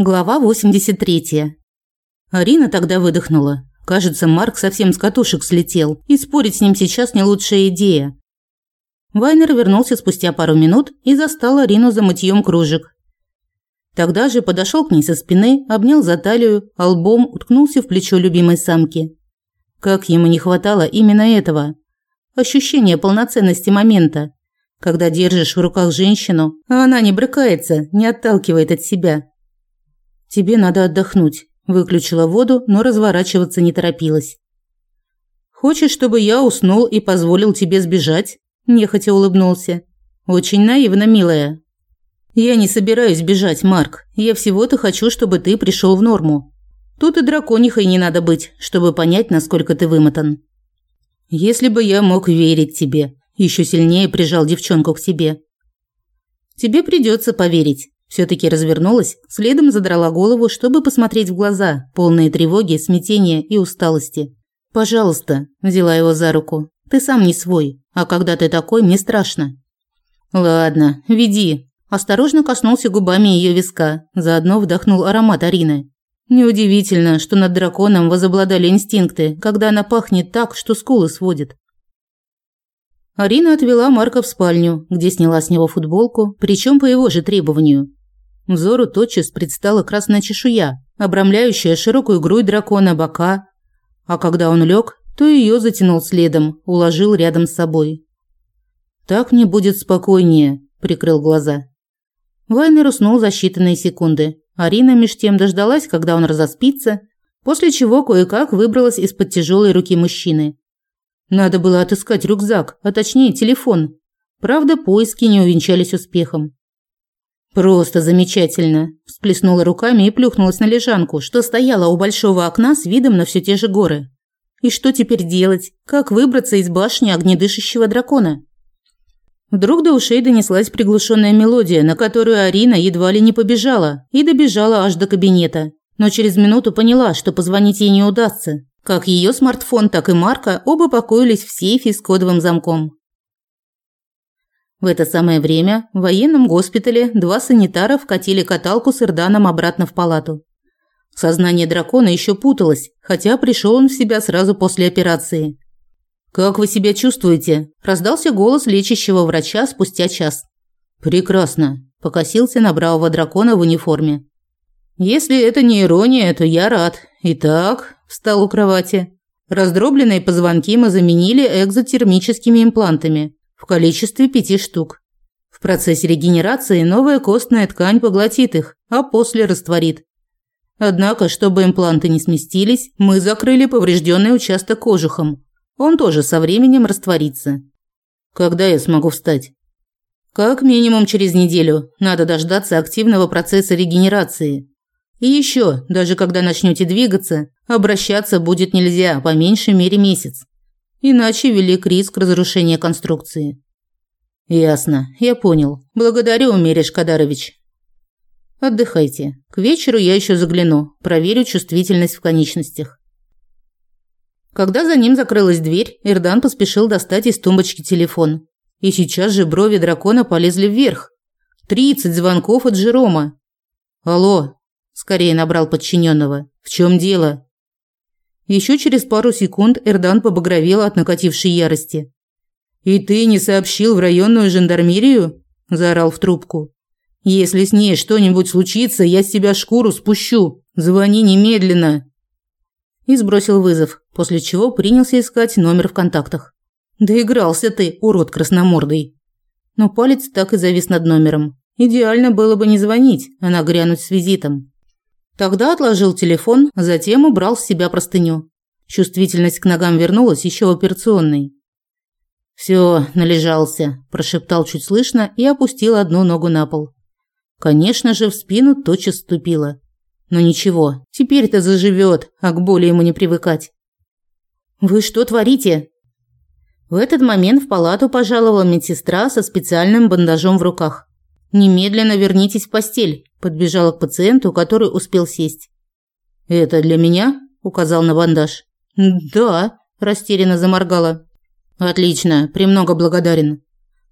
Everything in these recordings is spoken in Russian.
Глава 83. Арина тогда выдохнула. Кажется, Марк совсем с катушек слетел, и спорить с ним сейчас не лучшая идея. Вайнер вернулся спустя пару минут и застал Арину за мытьем кружек. Тогда же подошел к ней со спины, обнял за талию, а лбом уткнулся в плечо любимой самки. Как ему не хватало именно этого. Ощущения полноценности момента, когда держишь в руках женщину, а она не брыкается, не отталкивает от себя. Тебе надо отдохнуть. Выключила воду, но разворачиваться не торопилась. Хочешь, чтобы я уснул и позволил тебе сбежать? Нехотя улыбнулся. Очень наивно, милая. Я не собираюсь бежать, Марк. Я всего-то хочу, чтобы ты пришел в норму. Тут и драконихой не надо быть, чтобы понять, насколько ты вымотан. Если бы я мог верить тебе, еще сильнее прижал девчонку к себе. Тебе придется поверить. Все-таки развернулась, следом задрала голову, чтобы посмотреть в глаза, полные тревоги, смятения и усталости. «Пожалуйста», – взяла его за руку. «Ты сам не свой, а когда ты такой, мне страшно». «Ладно, веди». Осторожно коснулся губами ее виска, заодно вдохнул аромат Арины. Неудивительно, что над драконом возобладали инстинкты, когда она пахнет так, что скулы сводит. Арина отвела Марка в спальню, где сняла с него футболку, причем по его же требованию. Взору тотчас предстала красная чешуя, обрамляющая широкую грудь дракона бока, а когда он лег, то ее затянул следом, уложил рядом с собой. «Так мне будет спокойнее», – прикрыл глаза. Вайнер уснул за считанные секунды. Арина меж тем дождалась, когда он разоспится, после чего кое-как выбралась из-под тяжелой руки мужчины. Надо было отыскать рюкзак, а точнее телефон. Правда, поиски не увенчались успехом. Просто замечательно, всплеснула руками и плюхнулась на лежанку, что стояла у большого окна с видом на все те же горы. И что теперь делать? Как выбраться из башни огнедышащего дракона? Вдруг до ушей донеслась приглушенная мелодия, на которую Арина едва ли не побежала, и добежала аж до кабинета. Но через минуту поняла, что позвонить ей не удастся. Как ее смартфон, так и Марка оба покоились в сейфе с кодовым замком. В это самое время в военном госпитале два санитара вкатили каталку с Ирданом обратно в палату. Сознание дракона еще путалось, хотя пришел он в себя сразу после операции. «Как вы себя чувствуете?» – раздался голос лечащего врача спустя час. «Прекрасно», – покосился на бравого дракона в униформе. «Если это не ирония, то я рад. Итак», – встал у кровати. «Раздробленные позвонки мы заменили экзотермическими имплантами в количестве пяти штук. В процессе регенерации новая костная ткань поглотит их, а после растворит. Однако, чтобы импланты не сместились, мы закрыли поврежденный участок кожухом. Он тоже со временем растворится. Когда я смогу встать? Как минимум через неделю. Надо дождаться активного процесса регенерации. И еще, даже когда начнете двигаться, обращаться будет нельзя, по меньшей мере месяц. Иначе велик риск разрушения конструкции. Ясно, я понял. Благодарю, Мериш Кадарович. Отдыхайте. К вечеру я еще загляну, проверю чувствительность в конечностях. Когда за ним закрылась дверь, Эрдан поспешил достать из тумбочки телефон. И сейчас же брови дракона полезли вверх. Тридцать звонков от Жерома. Алло, скорее набрал подчиненного. В чем дело? Еще через пару секунд Эрдан побагровел от накатившей ярости. «И ты не сообщил в районную жандармерию?» – заорал в трубку. «Если с ней что-нибудь случится, я с тебя шкуру спущу. Звони немедленно!» И сбросил вызов, после чего принялся искать номер в контактах. «Доигрался ты, урод красномордый!» Но палец так и завис над номером. Идеально было бы не звонить, а нагрянуть с визитом. Тогда отложил телефон, затем убрал с себя простыню. Чувствительность к ногам вернулась еще в операционной. «Все, належался», – прошептал чуть слышно и опустил одну ногу на пол. Конечно же, в спину тотчас ступила. Но ничего, теперь-то заживет, а к боли ему не привыкать. «Вы что творите?» В этот момент в палату пожаловала медсестра со специальным бандажом в руках. «Немедленно вернитесь в постель», – подбежала к пациенту, который успел сесть. «Это для меня?» – указал на бандаж. «Да», – растерянно заморгала. «Отлично, премного благодарен».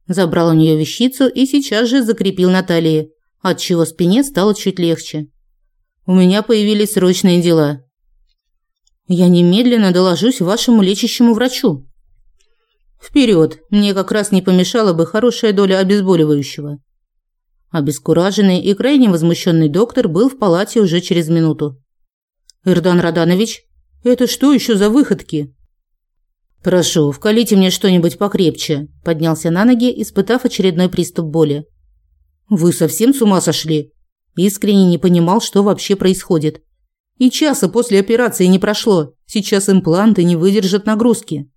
Забрал у нее вещицу и сейчас же закрепил на талии, отчего спине стало чуть легче. У меня появились срочные дела. Я немедленно доложусь вашему лечащему врачу. Вперед, мне как раз не помешала бы хорошая доля обезболивающего. Обескураженный и крайне возмущенный доктор был в палате уже через минуту. Ирдан Раданович, это что еще за выходки? Прошу, вкалите мне что-нибудь покрепче, поднялся на ноги, испытав очередной приступ боли. Вы совсем с ума сошли? Искренне не понимал, что вообще происходит. И часа после операции не прошло. Сейчас импланты не выдержат нагрузки.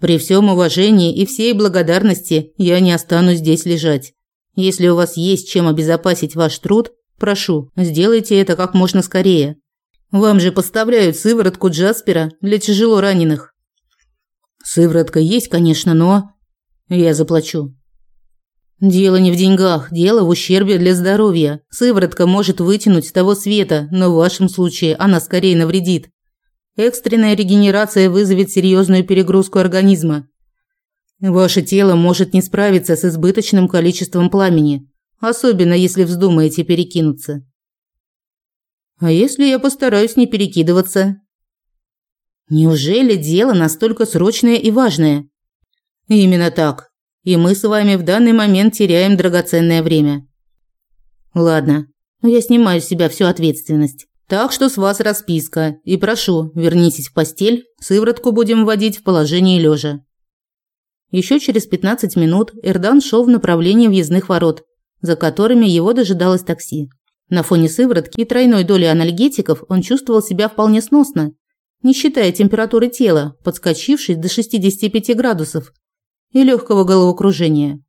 При всем уважении и всей благодарности я не останусь здесь лежать. Если у вас есть чем обезопасить ваш труд, прошу, сделайте это как можно скорее. Вам же поставляют сыворотку Джаспера для тяжело раненых. Сыворотка есть, конечно, но я заплачу. Дело не в деньгах, дело в ущербе для здоровья. Сыворотка может вытянуть с того света, но в вашем случае она скорее навредит. Экстренная регенерация вызовет серьезную перегрузку организма. Ваше тело может не справиться с избыточным количеством пламени, особенно если вздумаете перекинуться. А если я постараюсь не перекидываться? Неужели дело настолько срочное и важное? Именно так. И мы с вами в данный момент теряем драгоценное время. Ладно, но я снимаю с себя всю ответственность. Так что с вас расписка. И прошу, вернитесь в постель, сыворотку будем вводить в положении лежа. Еще через 15 минут Эрдан шел в направлении въездных ворот, за которыми его дожидалось такси. На фоне сыворотки и тройной доли анальгетиков он чувствовал себя вполне сносно, не считая температуры тела, подскочившей до 65 градусов, и легкого головокружения.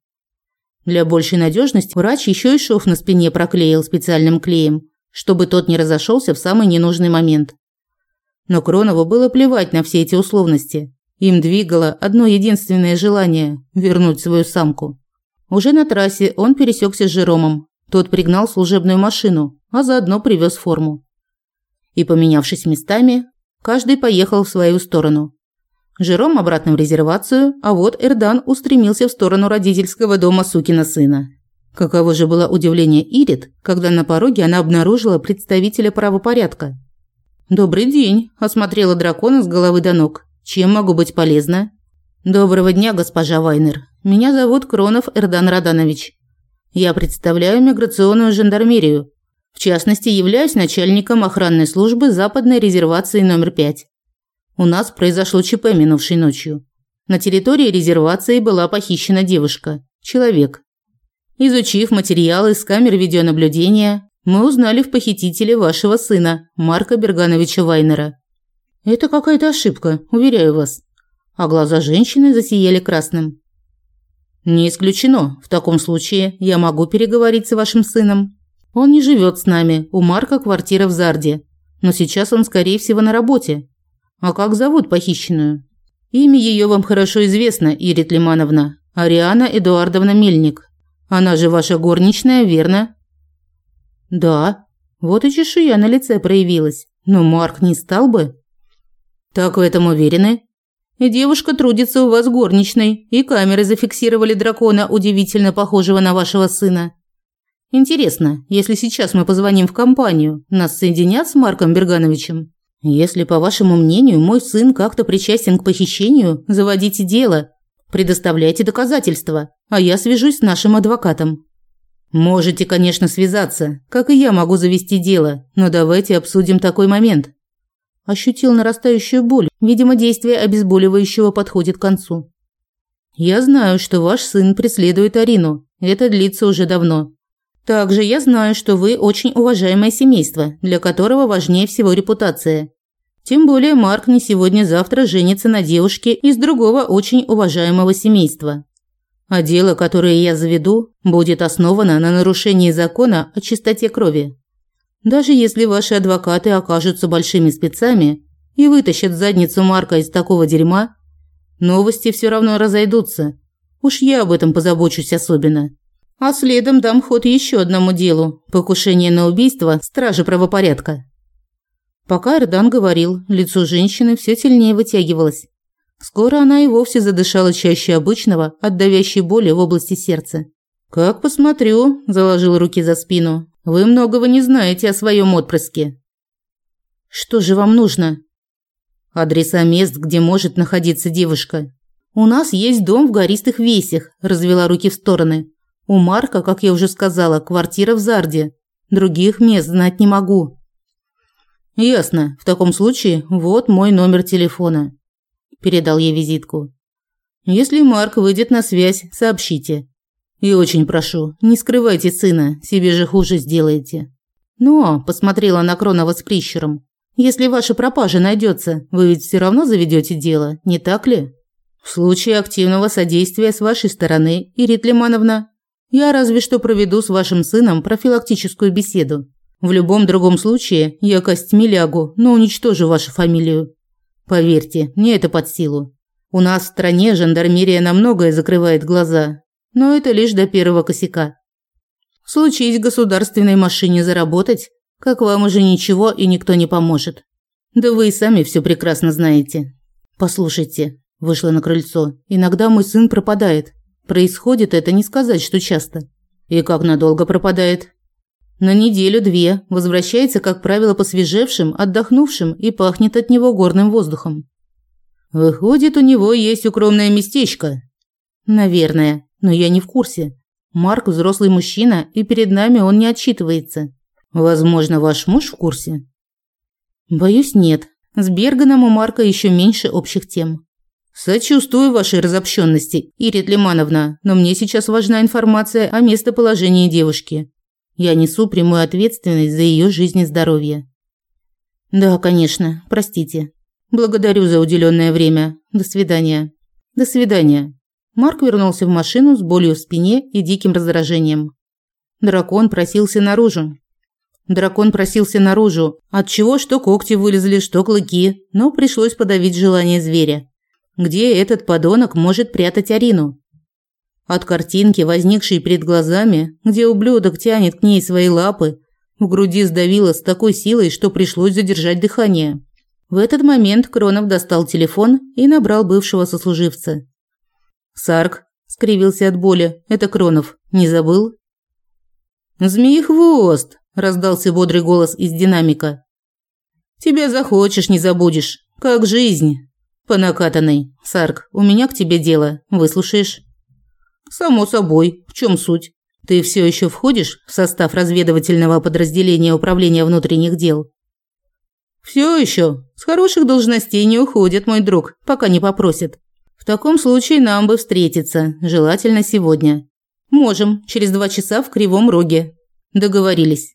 Для большей надежности врач еще и шов на спине проклеил специальным клеем, чтобы тот не разошелся в самый ненужный момент. Но Кронову было плевать на все эти условности. Им двигало одно единственное желание – вернуть свою самку. Уже на трассе он пересекся с Жеромом, тот пригнал служебную машину, а заодно привез форму. И, поменявшись местами, каждый поехал в свою сторону. Жером обратно в резервацию, а вот Эрдан устремился в сторону родительского дома сукина сына. Каково же было удивление Ирит, когда на пороге она обнаружила представителя правопорядка. «Добрый день», – осмотрела дракона с головы до ног. «Чем могу быть полезна?» «Доброго дня, госпожа Вайнер. Меня зовут Кронов Эрдан Раданович. Я представляю миграционную жандармерию. В частности, являюсь начальником охранной службы Западной резервации номер 5. У нас произошло ЧП минувшей ночью. На территории резервации была похищена девушка, человек. Изучив материалы с камер видеонаблюдения, мы узнали в похитителе вашего сына, Марка Бергановича Вайнера. Это какая-то ошибка, уверяю вас. А глаза женщины засияли красным. Не исключено. В таком случае я могу переговорить с вашим сыном. Он не живет с нами. У Марка квартира в Зарде. Но сейчас он, скорее всего, на работе. А как зовут похищенную? Имя ее вам хорошо известно, Ирит Лимановна. Ариана Эдуардовна Мельник. Она же ваша горничная, верно? Да. Вот и чешуя на лице проявилась. Но Марк не стал бы. Так в этом уверены? Девушка трудится у вас горничной, и камеры зафиксировали дракона, удивительно похожего на вашего сына. Интересно, если сейчас мы позвоним в компанию, нас соединят с Марком Бергановичем? Если, по вашему мнению, мой сын как-то причастен к похищению, заводите дело, предоставляйте доказательства, а я свяжусь с нашим адвокатом. Можете, конечно, связаться, как и я могу завести дело, но давайте обсудим такой момент. Ощутил нарастающую боль. Видимо, действие обезболивающего подходит к концу. Я знаю, что ваш сын преследует Арину. Это длится уже давно. Также я знаю, что вы очень уважаемое семейство, для которого важнее всего репутация. Тем более Марк не сегодня-завтра женится на девушке из другого очень уважаемого семейства. А дело, которое я заведу, будет основано на нарушении закона о чистоте крови. Даже если ваши адвокаты окажутся большими спецами и вытащат задницу Марка из такого дерьма, новости все равно разойдутся. Уж я об этом позабочусь особенно. А следом дам ход еще одному делу – покушение на убийство стражи правопорядка. Пока Эрдан говорил, лицо женщины все сильнее вытягивалось. Скоро она и вовсе задышала чаще обычного от давящей боли в области сердца. «Как посмотрю», – заложил руки за спину, Вы многого не знаете о своем отпрыске. Что же вам нужно? Адреса мест, где может находиться девушка. У нас есть дом в гористых весях, развела руки в стороны. У Марка, как я уже сказала, квартира в Зарде. Других мест знать не могу. Ясно. В таком случае вот мой номер телефона. Передал ей визитку. Если Марк выйдет на связь, сообщите. И очень прошу, не скрывайте сына, себе же хуже сделаете. Но, посмотрела на Кронова с прищуром. Если ваша пропажа найдется, вы ведь все равно заведете дело, не так ли? В случае активного содействия с вашей стороны, Ирит Лимановна, я разве что проведу с вашим сыном профилактическую беседу. В любом другом случае я костьми лягу, но уничтожу вашу фамилию. Поверьте, мне это под силу. У нас в стране жандармерия на многое закрывает глаза, но это лишь до первого косяка. Случись государственной машине заработать, как вам уже ничего и никто не поможет. Да вы и сами все прекрасно знаете. Послушайте, вышла на крыльцо. Иногда мой сын пропадает. Происходит это не сказать, что часто. И как надолго пропадает? На неделю-две, возвращается, как правило, посвежевшим, отдохнувшим и пахнет от него горным воздухом. Выходит, у него есть укромное местечко. Наверное, но я не в курсе. Марк взрослый мужчина, и перед нами он не отчитывается. Возможно, ваш муж в курсе? Боюсь, нет. С Берганом у Марка еще меньше общих тем. Сочувствую вашей разобщенности, Ирит Лимановна, но мне сейчас важна информация о местоположении девушки. Я несу прямую ответственность за ее жизнь и здоровье. Да, конечно. Простите. Благодарю за уделенное время. До свидания. До свидания. Марк вернулся в машину с болью в спине и диким раздражением. Дракон просился наружу. Дракон просился наружу, от чего что когти вылезли, что клыки, но пришлось подавить желание зверя. Где этот подонок может прятать Арину? От картинки, возникшей перед глазами, где ублюдок тянет к ней свои лапы, в груди сдавило с такой силой, что пришлось задержать дыхание. В этот момент Кронов достал телефон и набрал бывшего сослуживца. «Сарк», – скривился от боли, – «это Кронов. Не забыл?» «Змеи-хвост!» раздался бодрый голос из динамика. Тебя захочешь, не забудешь. Как жизнь. По накатанной. Сарк, у меня к тебе дело. Выслушаешь? Само собой. В чем суть? Ты все еще входишь в состав разведывательного подразделения управления внутренних дел? Все еще. С хороших должностей не уходят, мой друг, пока не попросят. В таком случае нам бы встретиться, желательно сегодня. Можем, через два часа в Кривом Роге. Договорились.